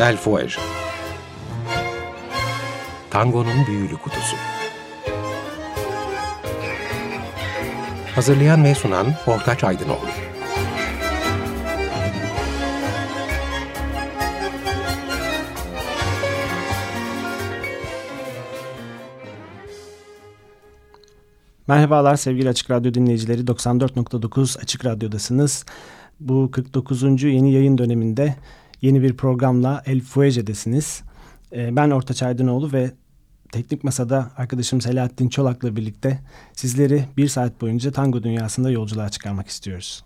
El Tango'nun Büyülü Kutusu Hazırlayan ve sunan Ortaç Aydınoğlu Merhabalar sevgili Açık Radyo dinleyicileri. 94.9 Açık Radyo'dasınız. Bu 49. yeni yayın döneminde yeni bir programla El Fuege'desiniz. Ee, ben Ortaç Aydınoğlu ve Teknik Masa'da arkadaşım Selahattin Çolak'la birlikte sizleri bir saat boyunca tango dünyasında yolculuğa çıkarmak istiyoruz.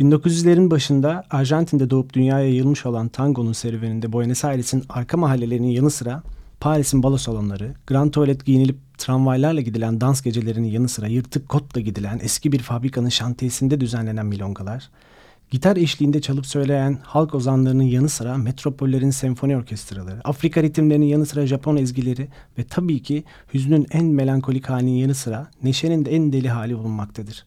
1900'lerin başında Arjantin'de doğup dünyaya yayılmış olan tangonun serüveninde Buenos Aires'in arka mahallelerinin yanı sıra Paris'in balo salonları, Grand Tuvalet giyinilip tramvaylarla gidilen dans gecelerinin yanı sıra yırtık kotla gidilen eski bir fabrikanın şantiyesinde düzenlenen milongalar, gitar eşliğinde çalıp söyleyen halk ozanlarının yanı sıra metropollerin senfoni orkestraları, Afrika ritimlerinin yanı sıra Japon ezgileri ve tabii ki hüznün en melankolik halinin yanı sıra neşenin de en deli hali bulunmaktadır.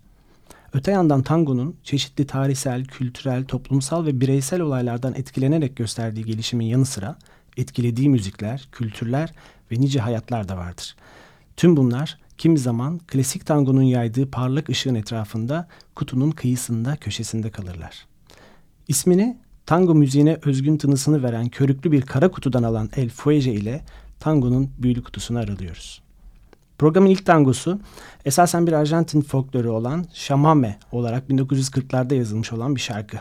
Öte yandan tangonun çeşitli tarihsel, kültürel, toplumsal ve bireysel olaylardan etkilenerek gösterdiği gelişimin yanı sıra etkilediği müzikler, kültürler ve nice hayatlar da vardır. Tüm bunlar kimi zaman klasik tangonun yaydığı parlak ışığın etrafında kutunun kıyısında köşesinde kalırlar. İsmini tango müziğine özgün tınısını veren körüklü bir kara kutudan alan El Fuege ile tangonun büyülü kutusunu aralıyoruz. Programın ilk tangosu esasen bir Arjantin folkloru olan Şamame olarak 1940'larda yazılmış olan bir şarkı.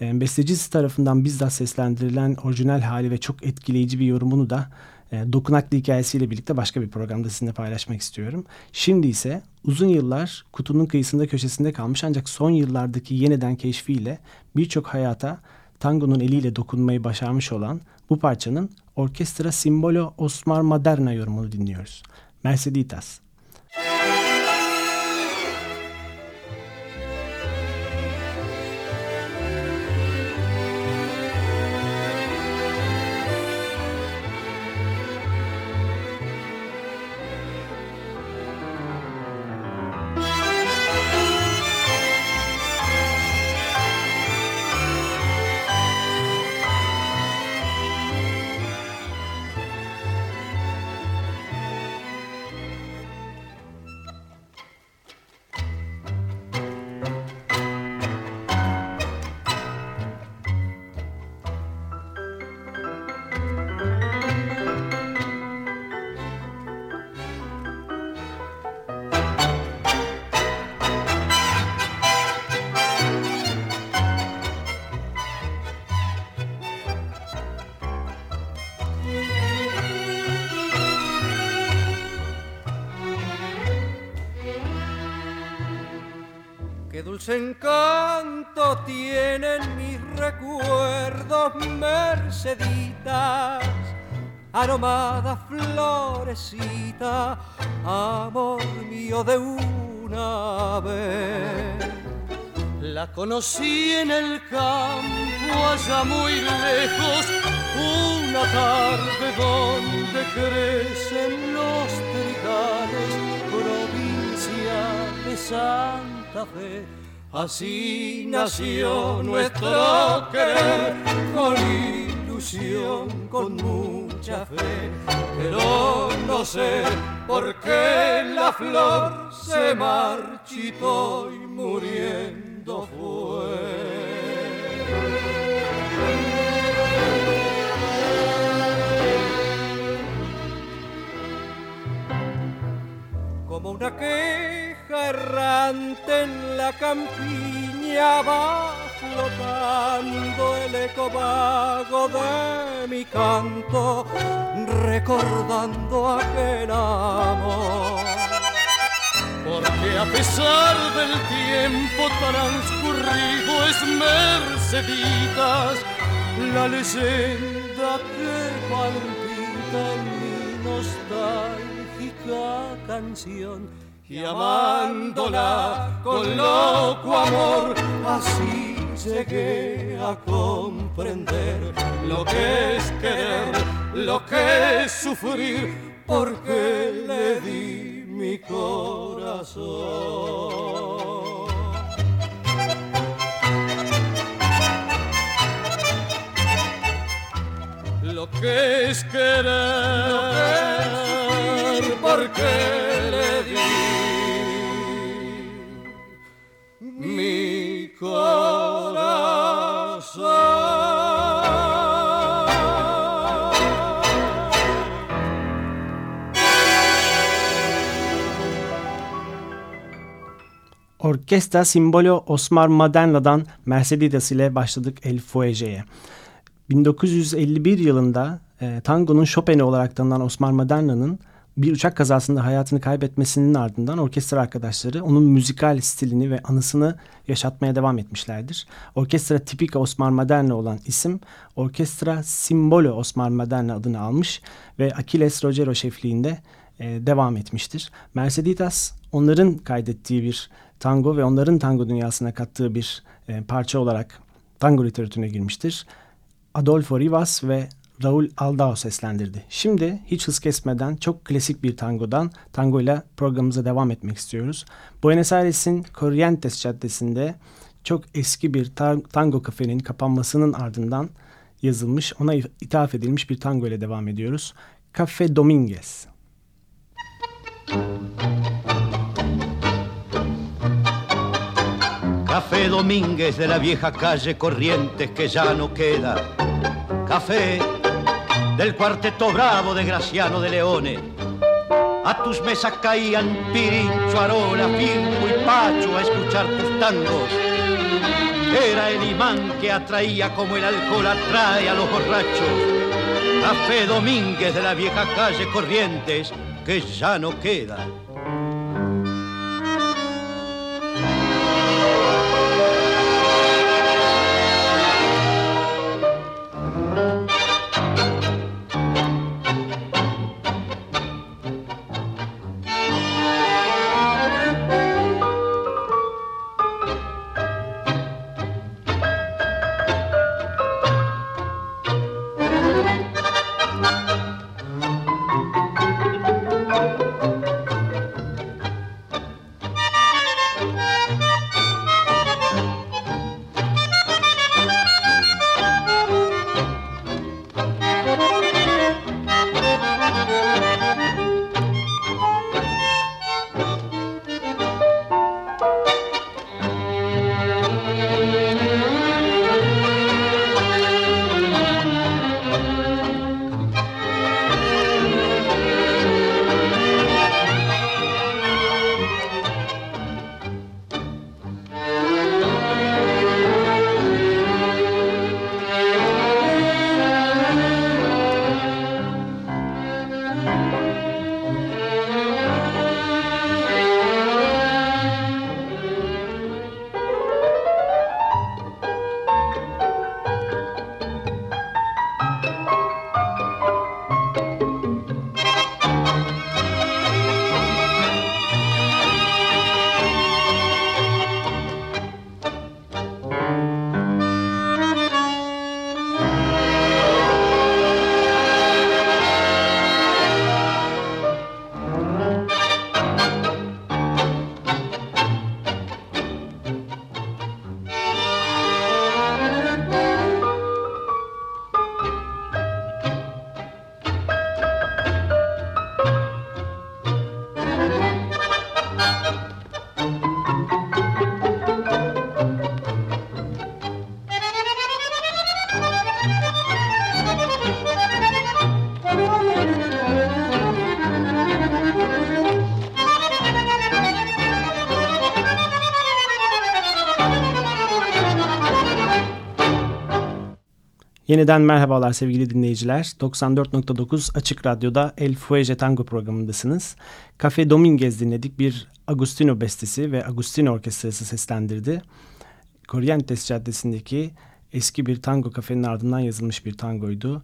Bestecisi tarafından bizzat seslendirilen orijinal hali ve çok etkileyici bir yorumunu da e, dokunaklı hikayesiyle birlikte başka bir programda sizinle paylaşmak istiyorum. Şimdi ise uzun yıllar kutunun kıyısında köşesinde kalmış ancak son yıllardaki yeniden keşfiyle birçok hayata tangonun eliyle dokunmayı başarmış olan bu parçanın orkestra Simbolo Osmar Maderna yorumunu dinliyoruz. Merceditas. La conocí en el campo allá muy lejos, una tarde donde crecen los trigales, provincia de Santa Fe. Así nació nuestro querer con ilusión, con mucha fe, pero no sé por qué la flor se marchitó y fue. como una queja errante en la campiña va flotando el eco vago de mi canto, recordando aquel amor. Porque a pesar del tiempo transcurrido es Merceditas la leyenda que palpita en mi nostalgia canción y amándola con loco amor, así llegué a comprender lo que es querer, lo que es sufrir, porque le di mi corazón. lo que es querer, porque le di Orkestra Simbolo Osmar Maderna'dan Mercedes ile başladık El Fuege'ye. 1951 yılında e, tangonun Chopin'i olarak tanınan Osmar Maderna'nın bir uçak kazasında hayatını kaybetmesinin ardından orkestra arkadaşları onun müzikal stilini ve anısını yaşatmaya devam etmişlerdir. Orkestra tipika Osmar Maderna olan isim Orkestra Simbolo Osmar Maderna adını almış ve Achilles Rogero şefliğinde e, devam etmiştir. Merceditas onların kaydettiği bir tango ve onların tango dünyasına kattığı bir e, parça olarak tango literatürüne girmiştir. Adolfo Rivas ve Raul Aldao seslendirdi. Şimdi hiç hız kesmeden çok klasik bir tangodan tango ile programımıza devam etmek istiyoruz. Buenos Aires'in Corrientes Caddesi'nde çok eski bir tango kafenin kapanmasının ardından yazılmış, ona ithaf edilmiş bir tango ile devam ediyoruz. Café Dominguez. Café Domínguez de la vieja calle Corrientes que ya no queda. Café del cuarteto bravo de Graciano de Leone. A tus mesas caían Pirincho, Arola, Firmo y Pacho a escuchar tus tangos. Era el imán que atraía como el alcohol atrae a los borrachos. Café Domínguez de la vieja calle Corrientes que ya no queda. Yeniden merhabalar sevgili dinleyiciler. 94.9 Açık Radyo'da El Fuege Tango programındasınız. Cafe Dominguez dinledik. Bir Agustino bestesi ve Agustino Orkestrası seslendirdi. Corrientes Caddesi'ndeki eski bir tango kafenin ardından yazılmış bir tangoydu.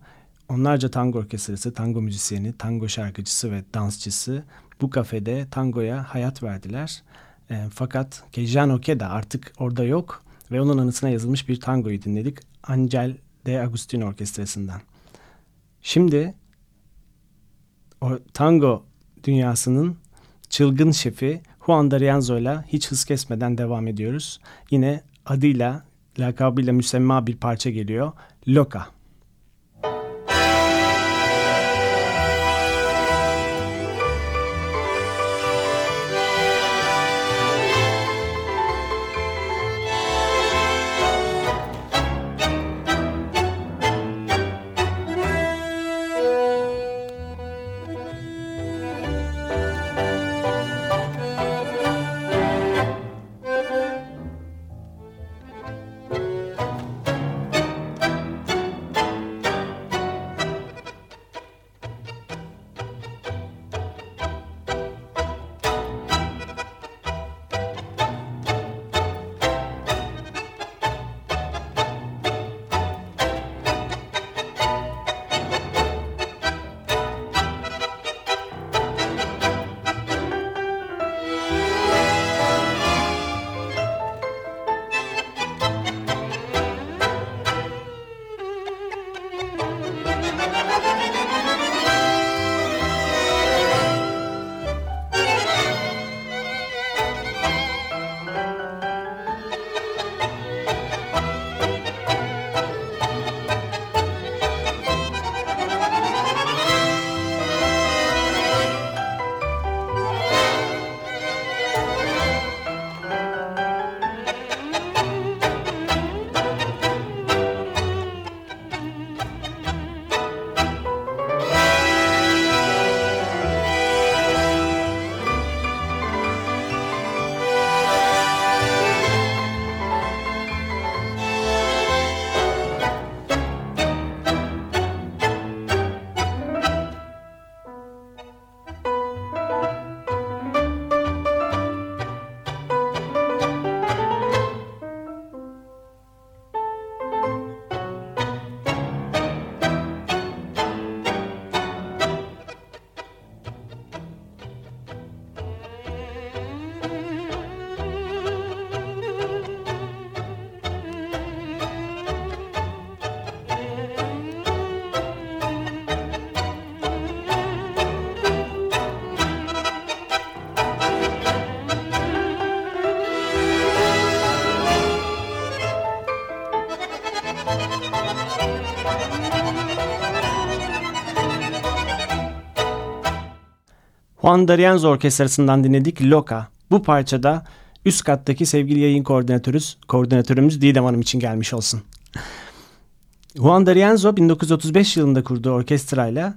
Onlarca tango orkestrası, tango müzisyeni, tango şarkıcısı ve dansçısı bu kafede tangoya hayat verdiler. E, fakat Kejan Okeda artık orada yok ve onun anısına yazılmış bir tangoyu dinledik. Angel de Agustino Orkestrası'ndan. Şimdi o tango dünyasının çılgın şefi Juan D'Arienzo ile hiç hız kesmeden devam ediyoruz. Yine adıyla, lakabıyla müsemma bir parça geliyor. Loca. Juan D'Arienzo Orkestrası'ndan dinledik Loca. Bu parçada üst kattaki sevgili yayın koordinatörümüz, koordinatörümüz Didem Hanım için gelmiş olsun. Juan D'Arienzo 1935 yılında kurduğu orkestrayla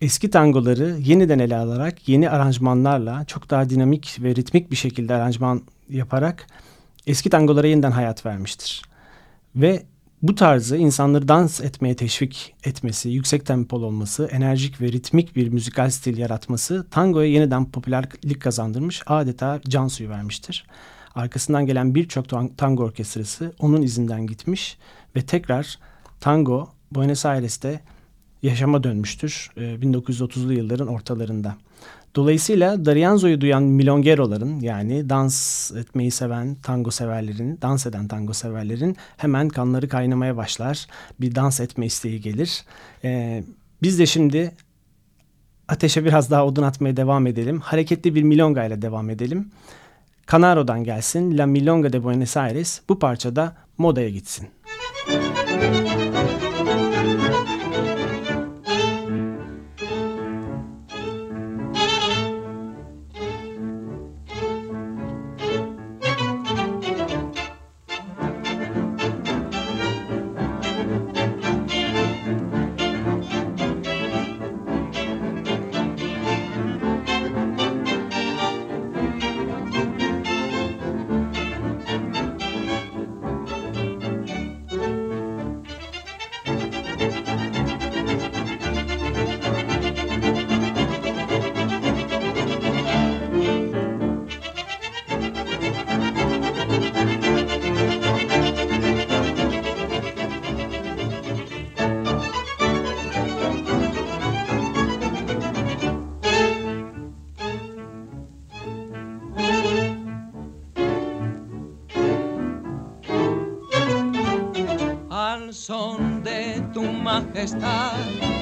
eski tangoları yeniden ele alarak yeni aranjmanlarla çok daha dinamik ve ritmik bir şekilde aranjman yaparak eski tangolara yeniden hayat vermiştir. Ve bu tarzı insanları dans etmeye teşvik etmesi, yüksek tempol olması, enerjik ve ritmik bir müzikal stil yaratması tangoya yeniden popülerlik kazandırmış, adeta can suyu vermiştir. Arkasından gelen birçok tango orkestrası onun izinden gitmiş ve tekrar tango Buenos Aires'te yaşama dönmüştür 1930'lu yılların ortalarında. Dolayısıyla Darienzo'yu duyan milongeroların yani dans etmeyi seven tango severlerin, dans eden tango severlerin hemen kanları kaynamaya başlar. Bir dans etme isteği gelir. Ee, biz de şimdi ateşe biraz daha odun atmaya devam edelim. Hareketli bir milonga ile devam edelim. Canaro'dan gelsin La Milonga de Buenos Aires bu parçada modaya gitsin. Müzik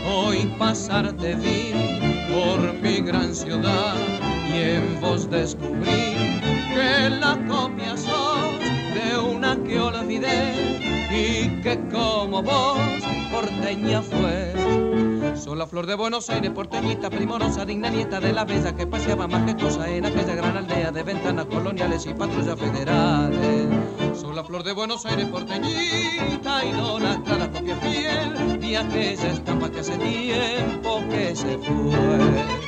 hoy pasarte vi por mi gran ciudad y en vos descubrí que la copia sos de una que olvidé y que como vos porteña fue. Soy la flor de Buenos Aires, porteñita, primorosa, digna nieta de la bella que paseaba majestuosa en aquella gran aldea de ventanas coloniales y patrullas federales. La flor de Buenos Aires, porteñita, y no la clara copia fiel de aquella estampa que hace tiempo que se fue.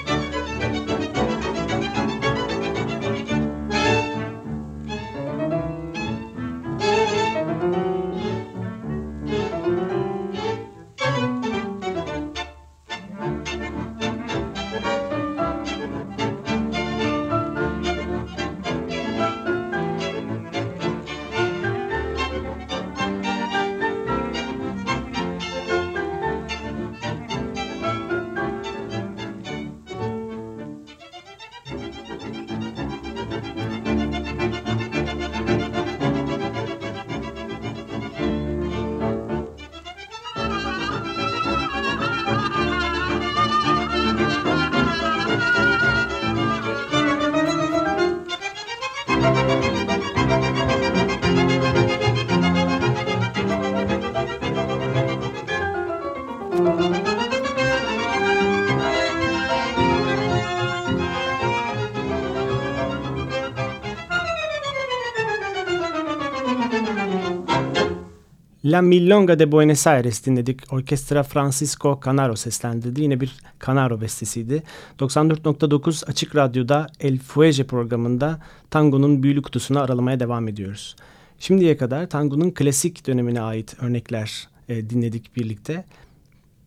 La Milonga de Buenos Aires dinledik. Orkestra Francisco Canaro seslendirdi. Yine bir Canaro bestesiydi. 94.9 Açık Radyo'da El Fuege programında tangonun büyülü kutusunu aralamaya devam ediyoruz. Şimdiye kadar tangonun klasik dönemine ait örnekler e, dinledik birlikte.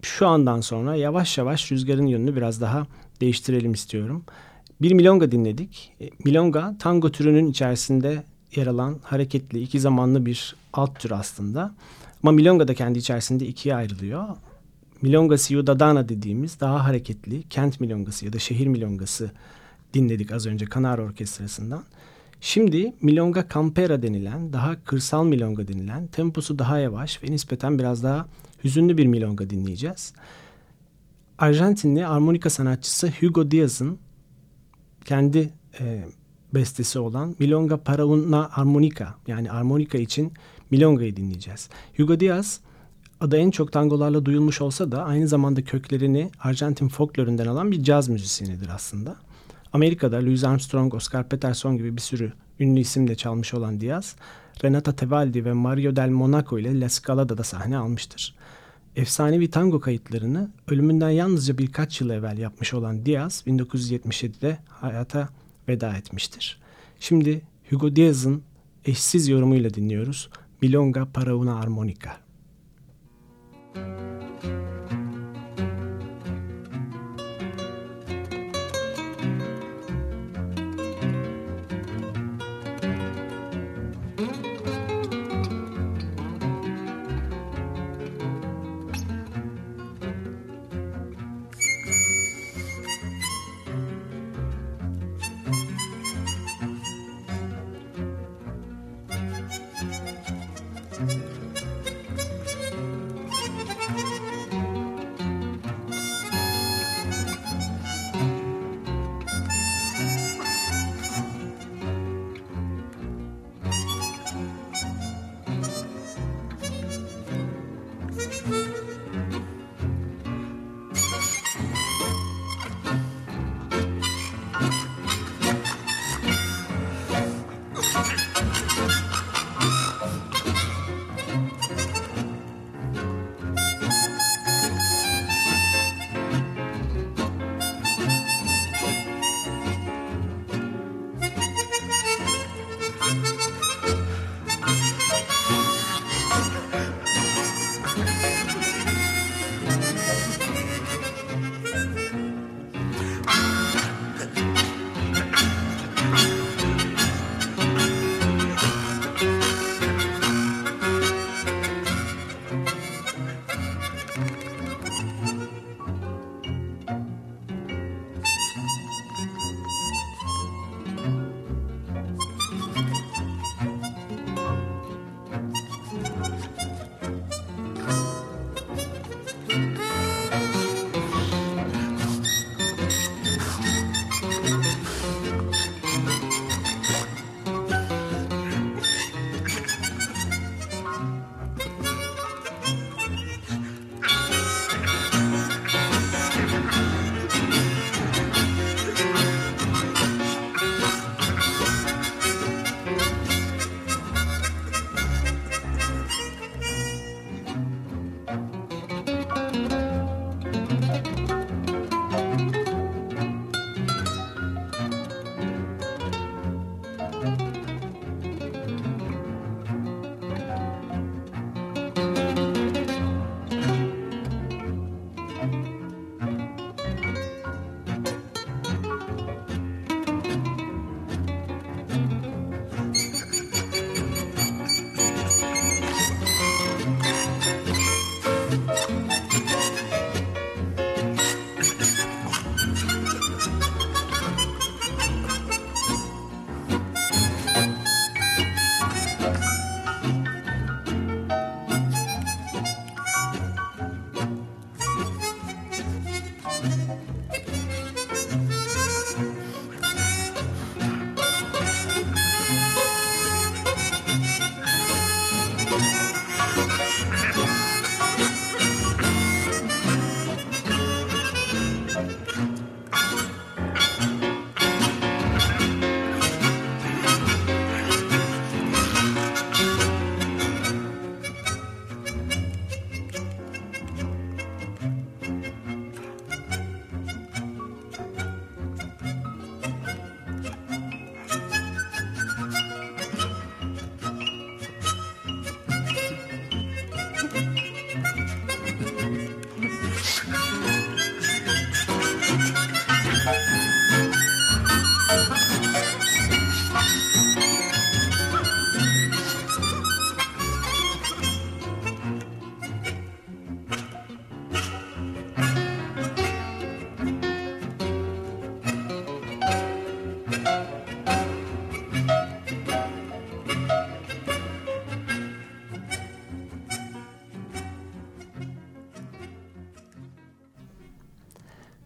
Şu andan sonra yavaş yavaş rüzgarın yönünü biraz daha değiştirelim istiyorum. Bir milonga dinledik. E, milonga tango türünün içerisinde yer alan hareketli iki zamanlı bir alt tür aslında. Ama milonga da kendi içerisinde ikiye ayrılıyor. Milonga Ciudadana dediğimiz daha hareketli kent milongası ya da şehir milongası dinledik az önce Kanaro Orkestrası'ndan. Şimdi milonga campera denilen, daha kırsal milonga denilen, temposu daha yavaş ve nispeten biraz daha hüzünlü bir milonga dinleyeceğiz. Arjantinli armonika sanatçısı Hugo Diaz'ın kendi e, bestesi olan Milonga para una armonika yani armonika için Milonga'yı dinleyeceğiz. Hugo Diaz adı en çok tangolarla duyulmuş olsa da aynı zamanda köklerini Arjantin folklorundan alan bir caz müzisyenidir aslında. Amerika'da Louis Armstrong, Oscar Peterson gibi bir sürü ünlü isimle çalmış olan Diaz, Renata Tebaldi ve Mario del Monaco ile La Scala'da da sahne almıştır. Efsanevi tango kayıtlarını ölümünden yalnızca birkaç yıl evvel yapmış olan Diaz 1977'de hayata veda etmiştir. Şimdi Hugo Diaz'ın eşsiz yorumuyla dinliyoruz. Milonga para una armonica.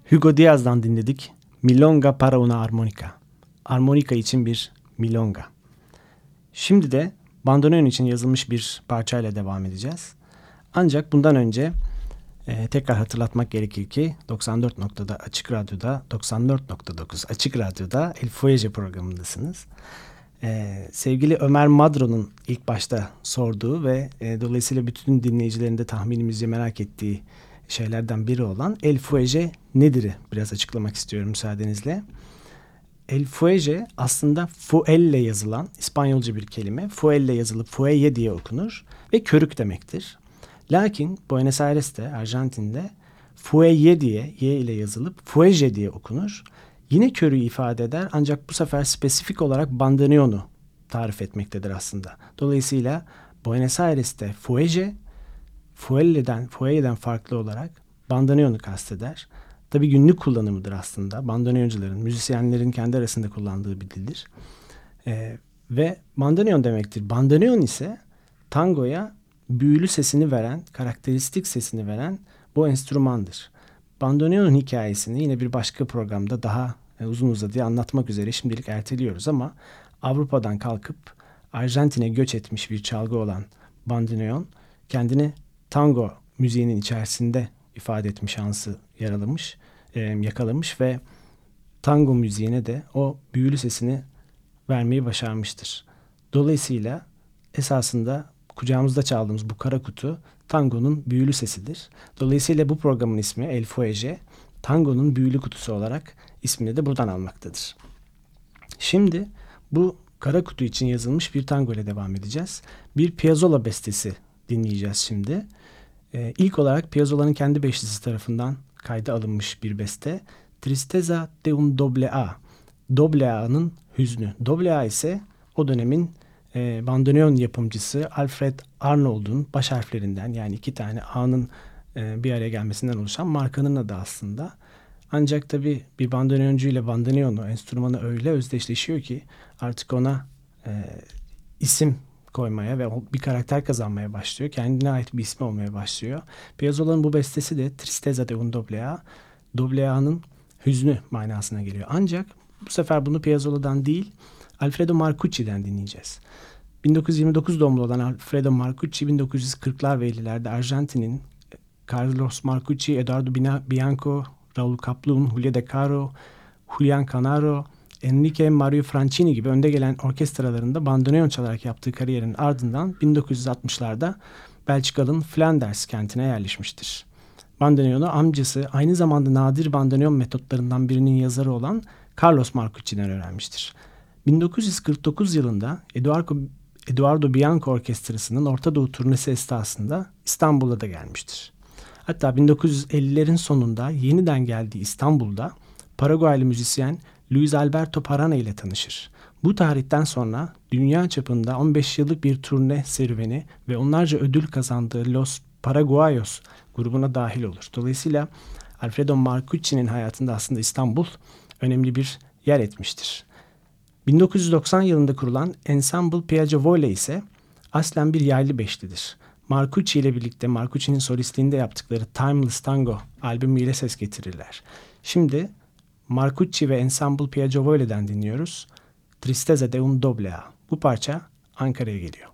Hugo Diaz'dan dinledik. Milonga para una armonica. Armonika için bir milonga. Şimdi de bandoneon için yazılmış bir parçayla devam edeceğiz. Ancak bundan önce e, tekrar hatırlatmak gerekir ki 94.da Açık Radyo'da 94.9 Açık Radyo'da El Fuege programındasınız. E, sevgili Ömer Madro'nun ilk başta sorduğu ve e, dolayısıyla bütün dinleyicilerin de tahminimizce merak ettiği şeylerden biri olan El Fuege nedir'i biraz açıklamak istiyorum müsaadenizle. El Fuege aslında fuelle yazılan İspanyolca bir kelime. Fuelle yazılıp fueye diye okunur ve körük demektir. Lakin Buenos Aires'te, Arjantin'de fueye diye, y ile yazılıp fuege diye okunur. Yine körü ifade eder ancak bu sefer spesifik olarak bandoneonu tarif etmektedir aslında. Dolayısıyla Buenos Aires'te fuege, fuelle'den, fuelle'den farklı olarak bandoneonu kasteder. Tabi günlük kullanımıdır aslında. Bandoneoncuların, müzisyenlerin kendi arasında kullandığı bir dildir. Ee, ve bandoneon demektir. Bandoneon ise tangoya büyülü sesini veren, karakteristik sesini veren bu enstrümandır. Bandoneon'un hikayesini yine bir başka programda daha e, uzun uzadıya anlatmak üzere şimdilik erteliyoruz ama Avrupa'dan kalkıp Arjantin'e göç etmiş bir çalgı olan bandoneon kendini tango müziğinin içerisinde ifade etme şansı yaralamış, e, yakalamış ve tango müziğine de o büyülü sesini vermeyi başarmıştır. Dolayısıyla esasında kucağımızda çaldığımız bu kara kutu tangonun büyülü sesidir. Dolayısıyla bu programın ismi El Fuege, tangonun büyülü kutusu olarak ismini de buradan almaktadır. Şimdi bu kara kutu için yazılmış bir tango ile devam edeceğiz. Bir Piazzolla bestesi dinleyeceğiz şimdi. Ee, ilk olarak Piazzolla'nın kendi beşlisi tarafından kayda alınmış bir beste. Tristeza de un doble A. Doble A'nın hüznü. Doble A ise o dönemin e, bandoneon yapımcısı Alfred Arnold'un baş harflerinden yani iki tane A'nın e, bir araya gelmesinden oluşan markanın adı aslında. Ancak tabi bir bandoneoncu ile bandoneonu, enstrümanı öyle özdeşleşiyor ki artık ona e, isim koymaya ve bir karakter kazanmaya başlıyor. Kendine ait bir ismi olmaya başlıyor. Piazzolla'nın bu bestesi de Tristeza de un doble A. Doble hüznü manasına geliyor. Ancak bu sefer bunu Piazzolla'dan değil Alfredo Marcucci'den dinleyeceğiz. 1929 doğumlu olan Alfredo Marcucci 1940'lar ve 50'lerde Arjantin'in Carlos Marcucci, Eduardo Bianco, Raul Kaplun, Julia De Caro, Julian Canaro, Enrique Mario Francini gibi önde gelen orkestralarında bandoneon çalarak yaptığı kariyerin ardından 1960'larda Belçikalı'nın Flanders kentine yerleşmiştir. Bandoneonu amcası aynı zamanda nadir bandoneon metotlarından birinin yazarı olan Carlos Marcucci'den öğrenmiştir. 1949 yılında Eduardo, Eduardo Bianco Orkestrası'nın Orta Doğu turnesi esnasında İstanbul'a da gelmiştir. Hatta 1950'lerin sonunda yeniden geldiği İstanbul'da Paraguaylı müzisyen Luis Alberto Parana ile tanışır. Bu tarihten sonra dünya çapında 15 yıllık bir turne serüveni ve onlarca ödül kazandığı Los Paraguayos grubuna dahil olur. Dolayısıyla Alfredo Marcucci'nin hayatında aslında İstanbul önemli bir yer etmiştir. 1990 yılında kurulan Ensemble Piaggiovola ise aslen bir yaylı beşlidir. Marcucci ile birlikte Marcucci'nin solistliğinde yaptıkları Timeless Tango albümüyle ses getirirler. Şimdi Marcucci ve Ensemble Piaggiavola'dan dinliyoruz. Tristeza de un doble A. Bu parça Ankara'ya geliyor.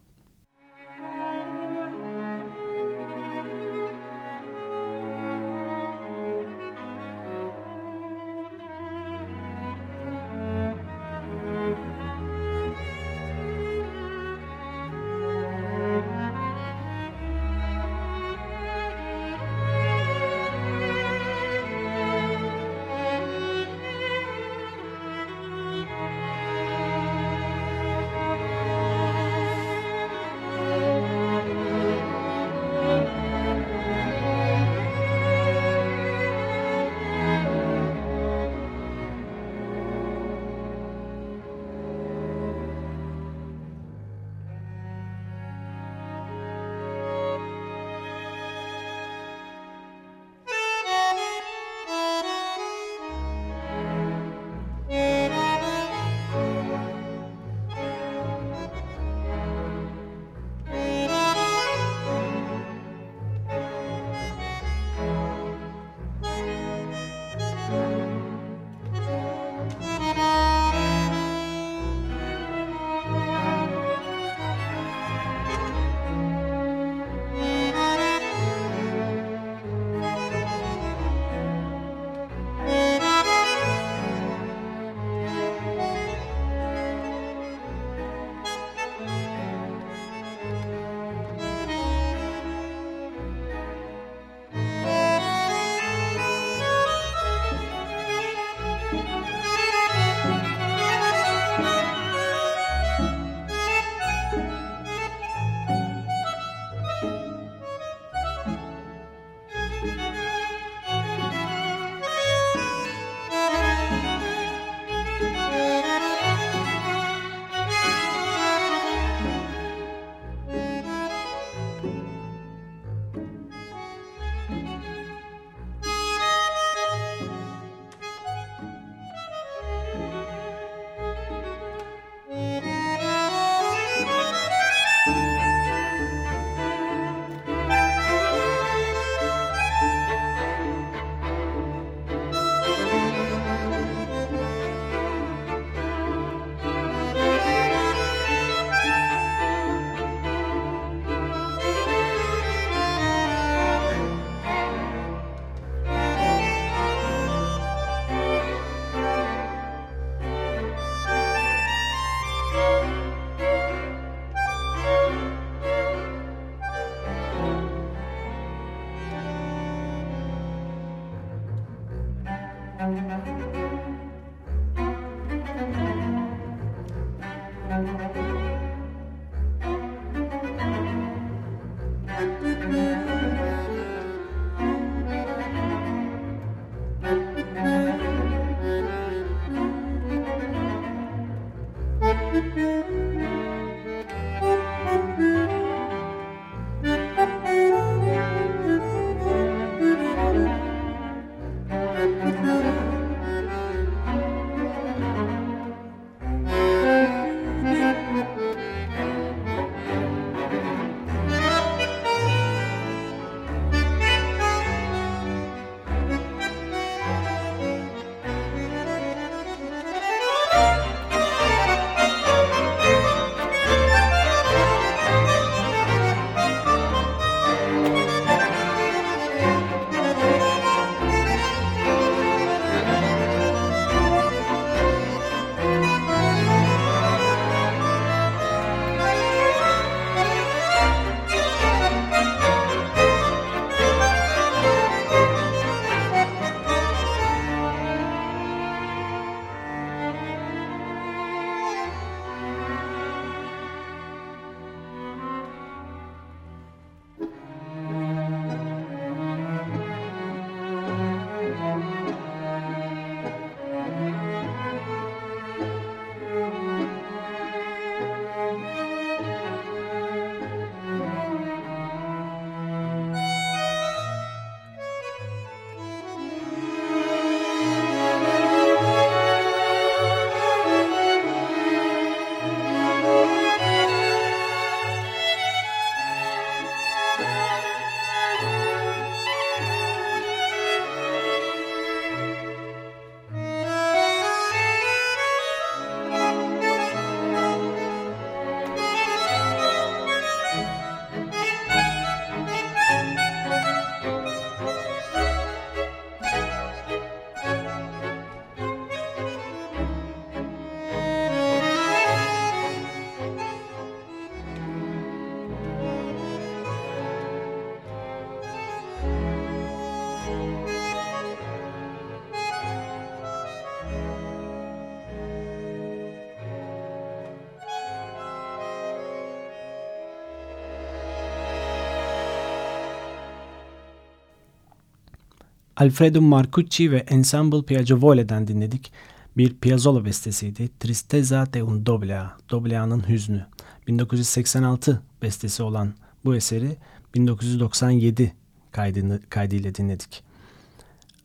Alfredo Marcucci ve Ensemble Piaggiovole'den dinledik. Bir Piazzolla bestesiydi. Tristeza de un doblea, doblea'nın hüznü. 1986 bestesi olan bu eseri 1997 kaydını, kaydıyla dinledik.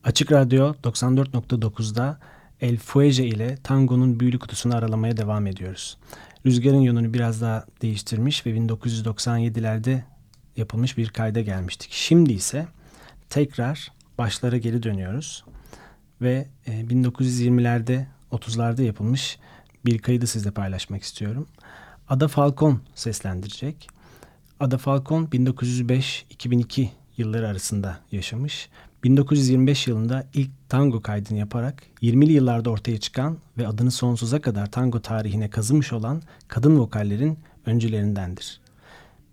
Açık Radyo 94.9'da El Fuege ile tangonun büyülü kutusunu aralamaya devam ediyoruz. Rüzgarın yönünü biraz daha değiştirmiş ve 1997'lerde yapılmış bir kayda gelmiştik. Şimdi ise tekrar başlara geri dönüyoruz ve 1920'lerde e, 30'larda yapılmış bir kaydı sizle paylaşmak istiyorum. Ada Falcon seslendirecek. Ada Falcon 1905-2002 yılları arasında yaşamış. 1925 yılında ilk tango kaydını yaparak 20'li yıllarda ortaya çıkan ve adını sonsuza kadar tango tarihine kazımış olan kadın vokallerin öncülerindendir.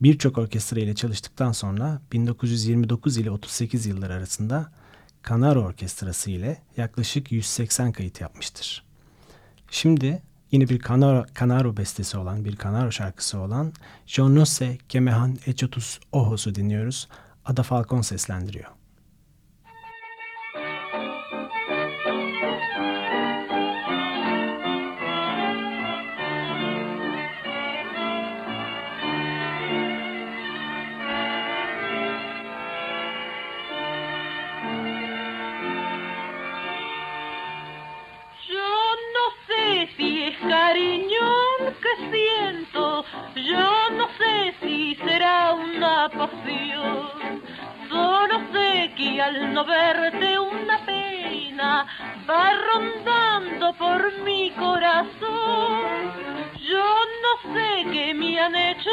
Birçok orkestra ile çalıştıktan sonra 1929 ile 38 yılları arasında Canaro Orkestrası ile yaklaşık 180 kayıt yapmıştır. Şimdi yine bir Canaro, Canaro bestesi olan, bir Canaro şarkısı olan Yo no sé que me han hecho tus ojos'u dinliyoruz. Ada Falcon seslendiriyor. Verte una pena va rondando por mi corazón. Yo no sé qué me han hecho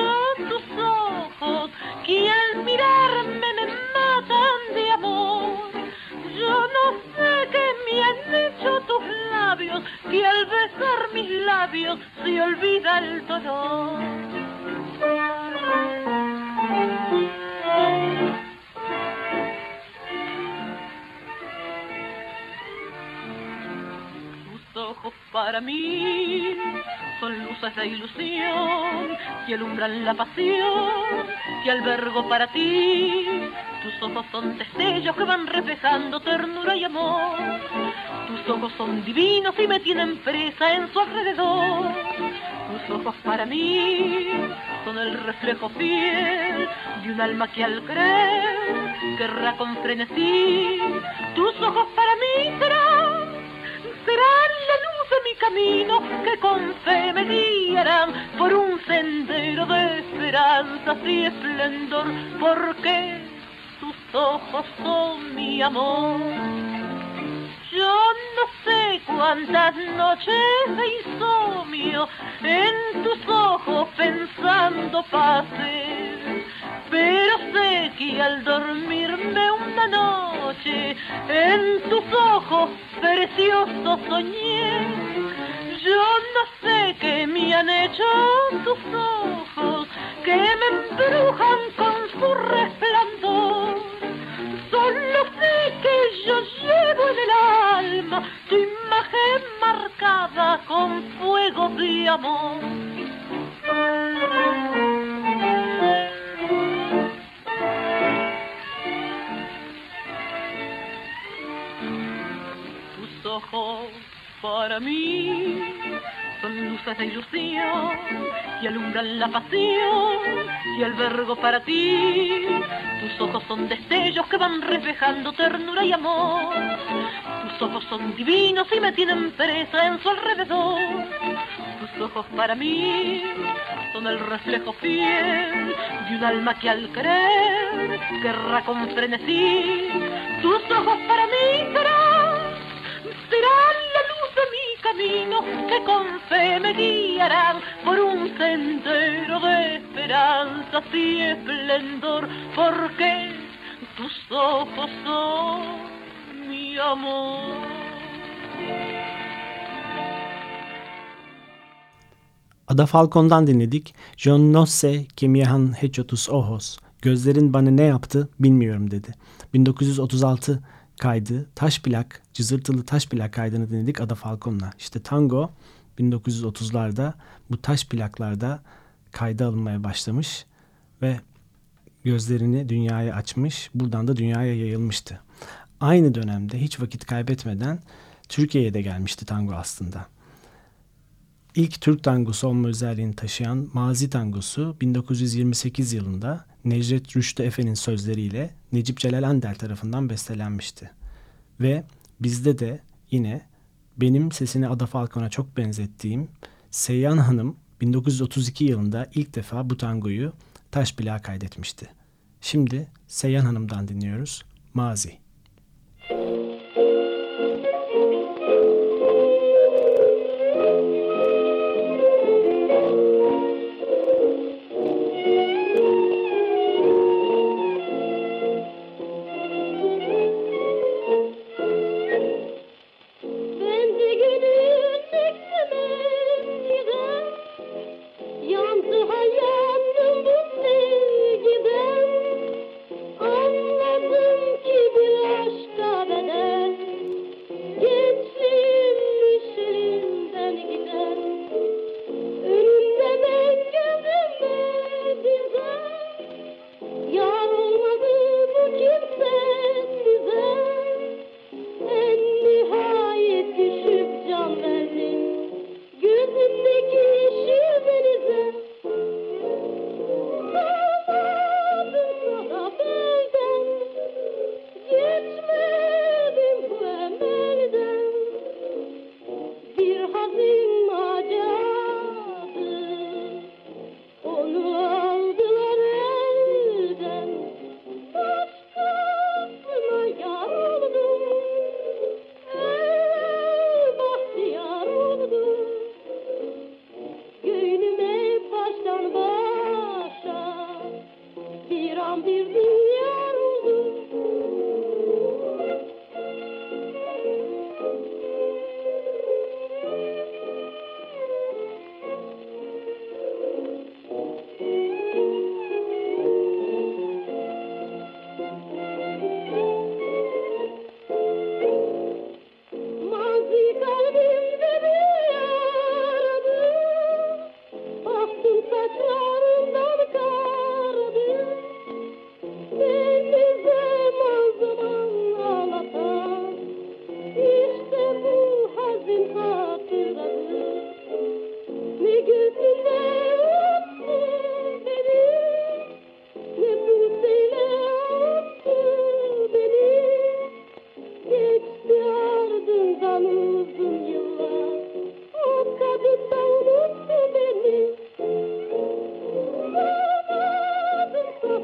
tus ojos, que al mirarme me matan de amor. Yo no sé qué me han hecho tus labios, que al besar mis labios se olvida el dolor. Para mí son luces de ilusión que alumbran la pasión que albergo para ti. Tus ojos son destellos que van reflejando ternura y amor. Tus ojos son divinos y me tienen presa en su alrededor. Tus ojos para mí son el reflejo fiel de un alma que al creer querrá con frenesí. Tus ojos para mí serán, mi camino que con fe me guiarán por un sendero de esperanza y esplendor, porque tus ojos son mi amor. Yo no sé cuántas noches de insomnio en tus ojos pensando pasé, pero sé que al dormirme una noche en tus ojos preciosos soñé yo no sé qué me han hecho tus ojos, que me embrujan con su resplandor. Solo sé que yo llevo en el alma tu imagen marcada con fuego de amor. Ojos para mí son luces de ilusión y alumbran la pasión y albergo para ti. Tus ojos son destellos que van reflejando ternura y amor. Tus ojos son divinos y me tienen presa en su alrededor. Tus ojos para mí son el reflejo fiel de un alma que al creer querrá con frenesí. Tus ojos para mí serán, serán camino que con fe me guiarán por un sendero de esperanza y esplendor, porque tus ojos son mi amor. Ada Falcon'dan dinledik. Yo no sé que me han hecho tus ojos. Gözlerin bana ne yaptı bilmiyorum dedi. 1936 kaydı taş plak, cızırtılı taş plak kaydını dinledik Ada Falcon'la. İşte tango 1930'larda bu taş plaklarda kayda alınmaya başlamış ve gözlerini dünyaya açmış. Buradan da dünyaya yayılmıştı. aynı dönemde hiç vakit kaybetmeden Türkiye'ye de gelmişti tango aslında. İlk Türk tangosu olma özelliğini taşıyan Mazi tangosu 1928 yılında Necdet Rüştü Efe'nin sözleriyle Necip Celal Ander tarafından bestelenmişti. Ve bizde de yine benim sesini Ada Falcon'a çok benzettiğim Seyyan Hanım 1932 yılında ilk defa bu tangoyu taş plağa kaydetmişti. Şimdi Seyyan Hanım'dan dinliyoruz Mazi.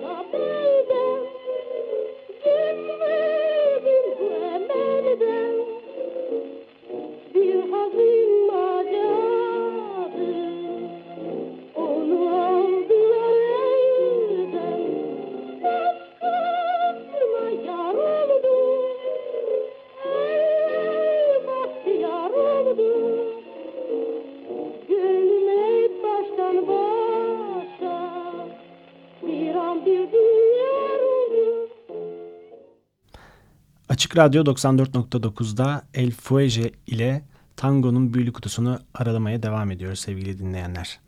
Baba. Açık Radyo 94.9'da El Fuege ile tangonun büyülü kutusunu aralamaya devam ediyoruz sevgili dinleyenler.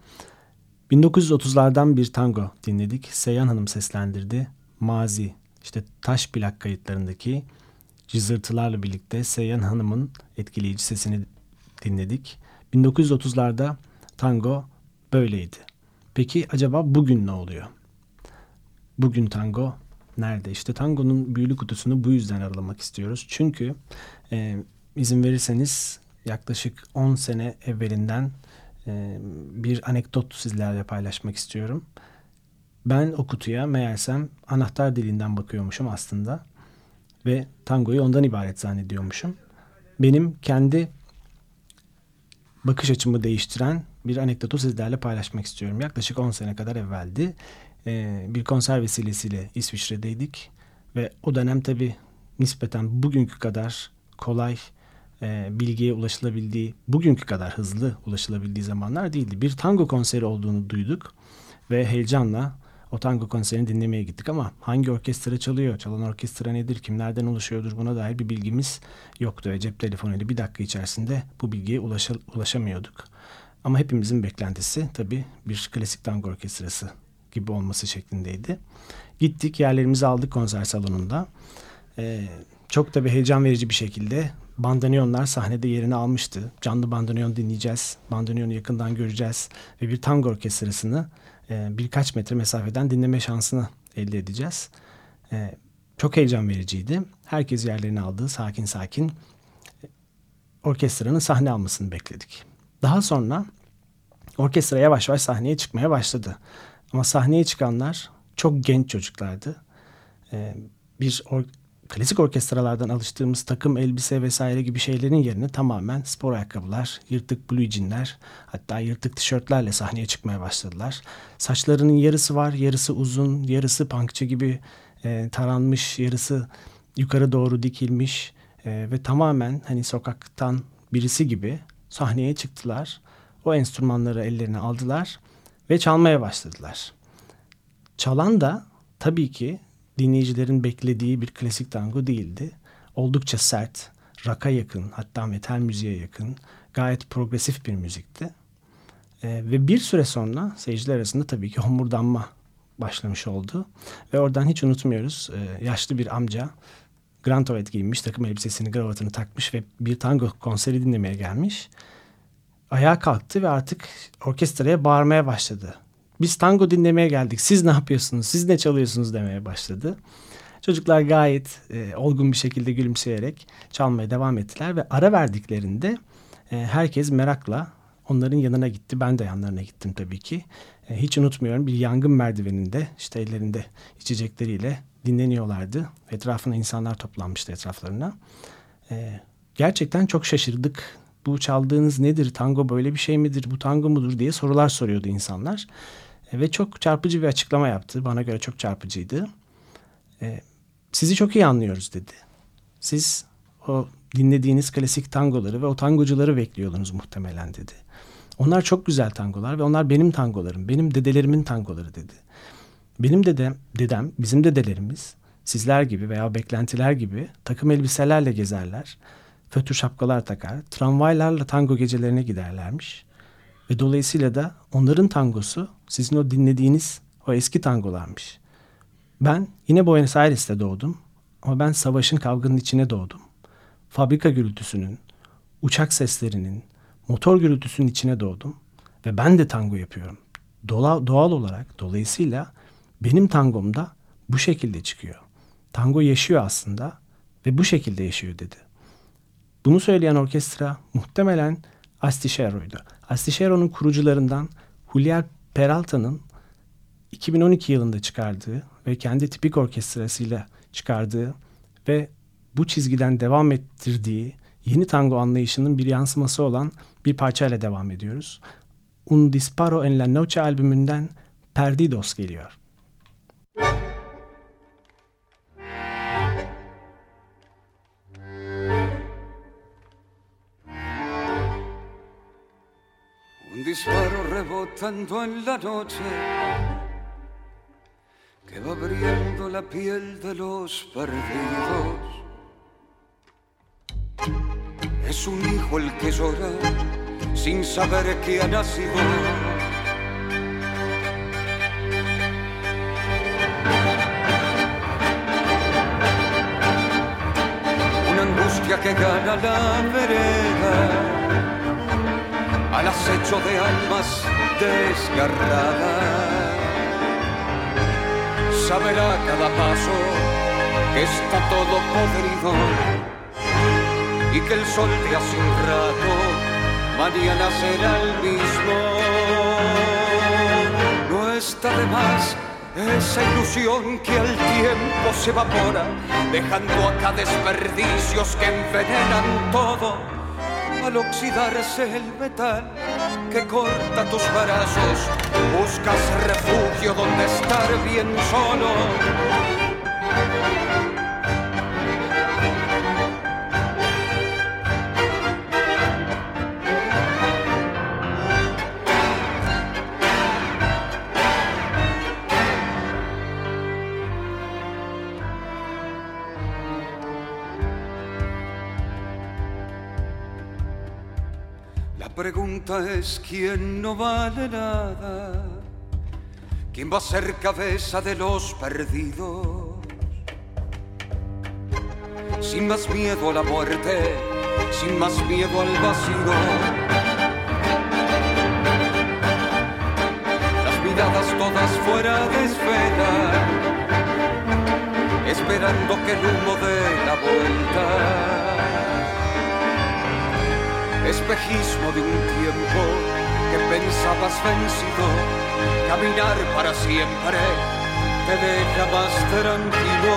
1930'lardan bir tango dinledik. Seyhan Hanım seslendirdi. Mazi, işte taş plak kayıtlarındaki cızırtılarla birlikte Seyhan Hanım'ın etkileyici sesini dinledik. 1930'larda tango böyleydi. Peki acaba bugün ne oluyor? Bugün tango nerede? İşte tangonun büyülü kutusunu bu yüzden aralamak istiyoruz. Çünkü e, izin verirseniz yaklaşık 10 sene evvelinden e, bir anekdot sizlerle paylaşmak istiyorum. Ben o kutuya meğersem anahtar dilinden bakıyormuşum aslında ve tangoyu ondan ibaret zannediyormuşum. Benim kendi bakış açımı değiştiren bir anekdotu sizlerle paylaşmak istiyorum. Yaklaşık 10 sene kadar evveldi e, bir konser vesilesiyle İsviçre'deydik. Ve o dönem tabi nispeten bugünkü kadar kolay e, bilgiye ulaşılabildiği, bugünkü kadar hızlı ulaşılabildiği zamanlar değildi. Bir tango konseri olduğunu duyduk ve heyecanla o tango konserini dinlemeye gittik ama hangi orkestra çalıyor, çalan orkestra nedir, kimlerden oluşuyordur buna dair bir bilgimiz yoktu ve cep telefonuyla bir dakika içerisinde bu bilgiye ulaşa, ulaşamıyorduk. Ama hepimizin beklentisi tabii bir klasik tango orkestrası gibi olması şeklindeydi. Gittik yerlerimizi aldık konser salonunda. Ee, çok da bir heyecan verici bir şekilde bandoneonlar sahnede yerini almıştı. Canlı bandoneon dinleyeceğiz, bandoneonu yakından göreceğiz ve bir tango orkestrasını e, birkaç metre mesafeden dinleme şansını elde edeceğiz. E, çok heyecan vericiydi. Herkes yerlerini aldı, sakin sakin orkestranın sahne almasını bekledik. Daha sonra orkestra yavaş yavaş sahneye çıkmaya başladı. Ama sahneye çıkanlar çok genç çocuklardı. Ee, bir or klasik orkestralardan alıştığımız takım elbise vesaire gibi şeylerin yerine tamamen spor ayakkabılar, yırtık blue jeanler, hatta yırtık tişörtlerle sahneye çıkmaya başladılar. Saçlarının yarısı var, yarısı uzun, yarısı punkçı gibi e, taranmış, yarısı yukarı doğru dikilmiş e, ve tamamen hani sokaktan birisi gibi sahneye çıktılar. O enstrümanları ellerine aldılar ve çalmaya başladılar. Çalan da tabii ki dinleyicilerin beklediği bir klasik tango değildi. Oldukça sert, rock'a yakın hatta metal müziğe yakın gayet progresif bir müzikti. Ee, ve bir süre sonra seyirciler arasında tabii ki homurdanma başlamış oldu. Ve oradan hiç unutmuyoruz e, yaşlı bir amca Grand Ovet giyinmiş, takım elbisesini, gravatını takmış ve bir tango konseri dinlemeye gelmiş. Ayağa kalktı ve artık orkestraya bağırmaya başladı. Biz tango dinlemeye geldik. Siz ne yapıyorsunuz? Siz ne çalıyorsunuz demeye başladı. Çocuklar gayet e, olgun bir şekilde gülümseyerek çalmaya devam ettiler ve ara verdiklerinde e, herkes merakla onların yanına gitti. Ben de yanlarına gittim tabii ki. E, hiç unutmuyorum bir yangın merdiveninde işte ellerinde içecekleriyle dinleniyorlardı. Etrafına insanlar toplanmıştı etraflarına. E, gerçekten çok şaşırdık. Bu çaldığınız nedir? Tango böyle bir şey midir? Bu tango mudur diye sorular soruyordu insanlar. E, ve çok çarpıcı bir açıklama yaptı. Bana göre çok çarpıcıydı. E, sizi çok iyi anlıyoruz dedi. Siz o dinlediğiniz klasik tangoları ve o tangocuları bekliyordunuz muhtemelen dedi. Onlar çok güzel tangolar ve onlar benim tangolarım, benim dedelerimin tangoları dedi. Benim dedem, dedem, bizim dedelerimiz sizler gibi veya beklentiler gibi takım elbiselerle gezerler, fötür şapkalar takar, tramvaylarla tango gecelerine giderlermiş. Ve dolayısıyla da onların tangosu sizin o dinlediğiniz o eski tangolarmış. Ben yine Buenos Aires'te doğdum ama ben savaşın kavganın içine doğdum. Fabrika gürültüsünün, uçak seslerinin, motor gürültüsünün içine doğdum ve ben de tango yapıyorum. Doğal, doğal olarak dolayısıyla benim tangom da bu şekilde çıkıyor. Tango yaşıyor aslında ve bu şekilde yaşıyor dedi. Bunu söyleyen orkestra muhtemelen Astichero'ydu. Astichero'nun kurucularından Julian Peralta'nın 2012 yılında çıkardığı ve kendi tipik orkestrasıyla çıkardığı ve bu çizgiden devam ettirdiği yeni tango anlayışının bir yansıması olan bir parçayla devam ediyoruz. Un Disparo en la Noche albümünden Perdidos geliyor. Rebotando en la noche que va abriendo la piel de los perdidos. Es un hijo el que llora sin saber que ha nacido. Una angustia que gana la vereda al acecho de almas desgarradas. Saberá cada paso que está todo podrido y que el sol de hace un rato mañana será el mismo. No está de más esa ilusión que al tiempo se evapora, dejando acá desperdicios que envenenan todo. Al oxidarse el metal que corta tus brazos, buscas refugio donde estar bien solo. Pregunta es quién no vale nada, quién va a ser cabeza de los perdidos. sin más miedo a la muerte, sin más miedo al vacío. Las miradas todas fuera de esfera, esperando que el humo dé la vuelta. Espejismo de un tiempo que pensabas vencido, caminar para siempre te deja más tranquilo.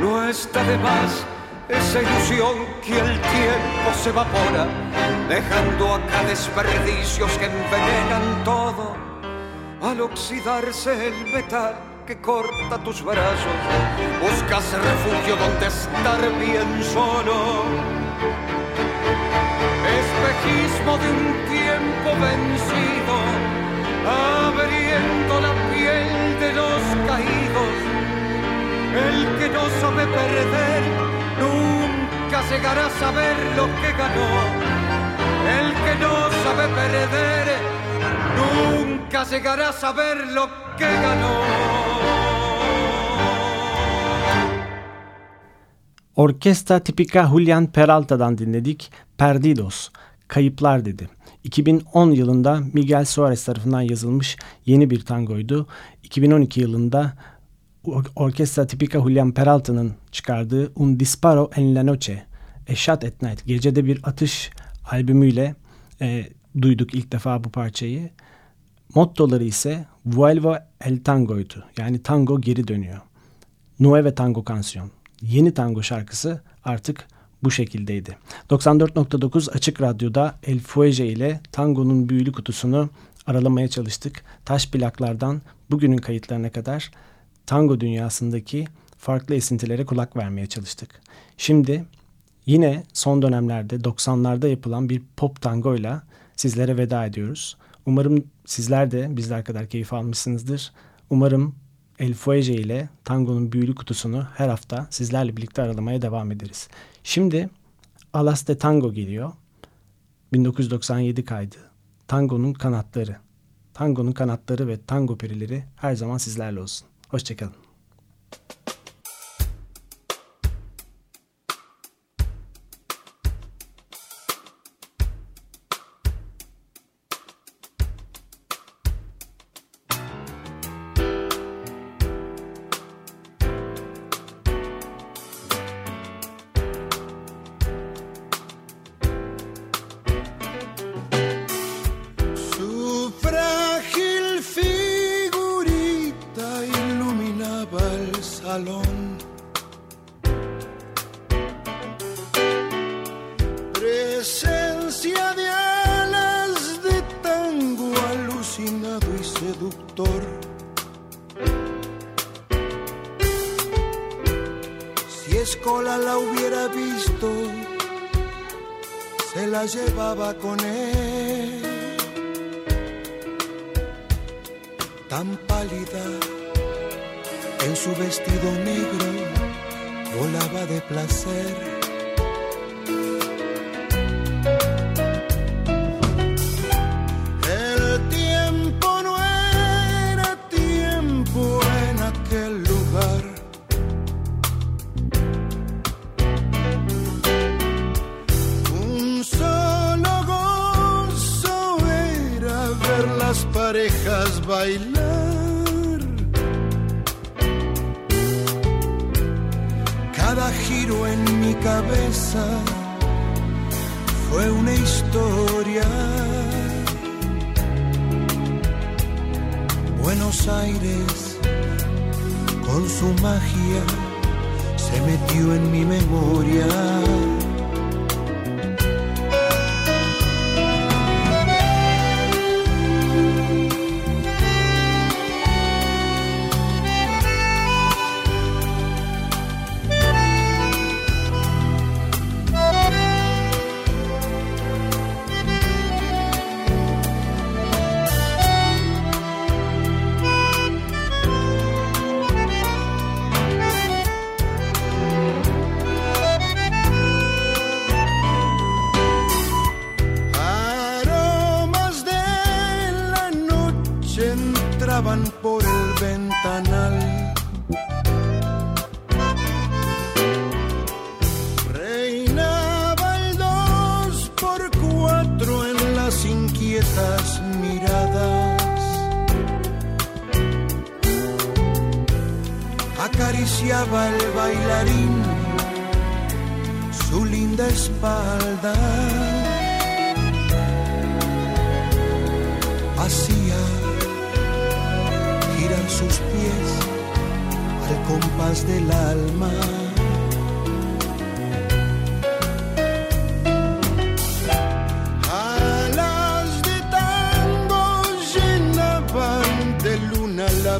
No está de más esa ilusión que el tiempo se evapora, dejando acá desperdicios que envenenan todo. Al oxidarse el metal que corta tus brazos, buscas refugio donde estar bien solo. Espejismo de un tiempo vencido, abriendo la piel de los caídos. El que no sabe perder nunca llegará a saber lo que ganó. El que no sabe perder nunca llegará a saber lo que ganó. Orkestra tipika Julian Peralta'dan dinledik. Perdidos, Kayıplar dedi. 2010 yılında Miguel Suarez tarafından yazılmış yeni bir tangoydu. 2012 yılında Orkestra Tipika Julian Peralta'nın çıkardığı Un Disparo en la Noche, A Shot at Night, Gecede Bir Atış albümüyle e, duyduk ilk defa bu parçayı. Mottoları ise Vuelva el Tango'ydu. Yani tango geri dönüyor. Nueve Tango Canción. Yeni tango şarkısı artık bu şekildeydi. 94.9 Açık Radyo'da El Fuege ile tangonun büyülü kutusunu aralamaya çalıştık. Taş plaklardan bugünün kayıtlarına kadar tango dünyasındaki farklı esintilere kulak vermeye çalıştık. Şimdi yine son dönemlerde 90'larda yapılan bir pop tangoyla sizlere veda ediyoruz. Umarım sizler de bizler kadar keyif almışsınızdır. Umarım El Fuege ile tangonun büyülü kutusunu her hafta sizlerle birlikte aralamaya devam ederiz. Şimdi Alas de Tango geliyor. 1997 kaydı. Tangonun kanatları. Tangonun kanatları ve tango perileri her zaman sizlerle olsun. Hoşçakalın. Se la llevaba con él. tan pálida, en su vestido negro volaba de placer. Bailar. Cada giro en mi cabeza fue una historia. Buenos Aires, con su magia, se metió en mi memoria. Estas miradas. Acariciaba el bailarín su linda espalda. Hacía girar sus pies al compás del alma.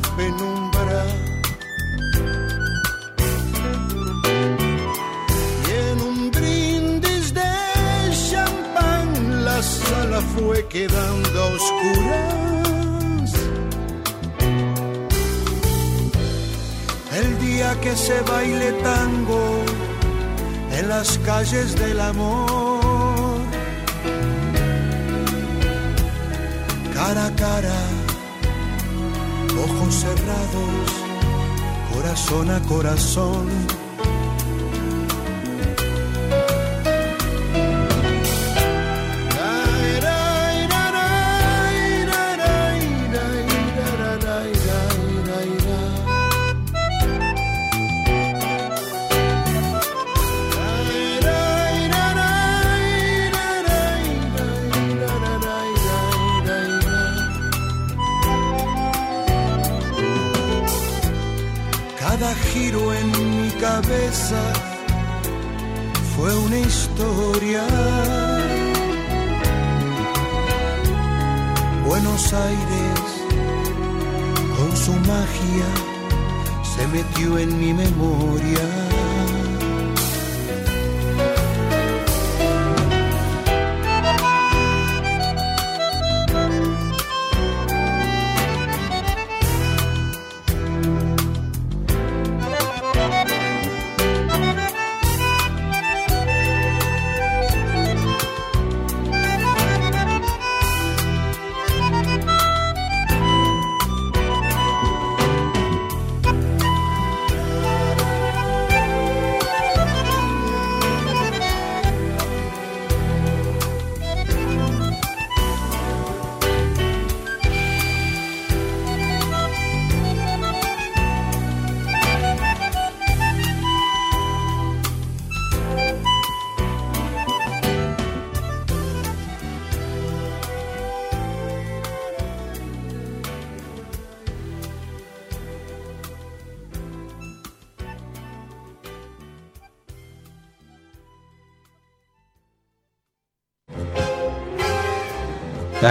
Penumbra. Y en un brindis de champán la sala fue quedando a oscuras. El día que se baile tango en las calles del amor, cara a cara, ojos cerrados, corazón a corazón. Fue una historia. Buenos Aires, con su magia, se metió en mi memoria.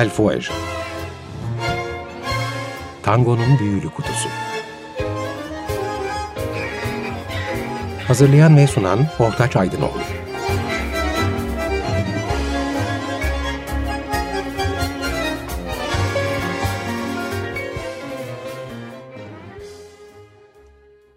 El Fuege Tangonun Büyülü Kutusu. Hazırlayan ve sunan Ortaç Aydınoğlu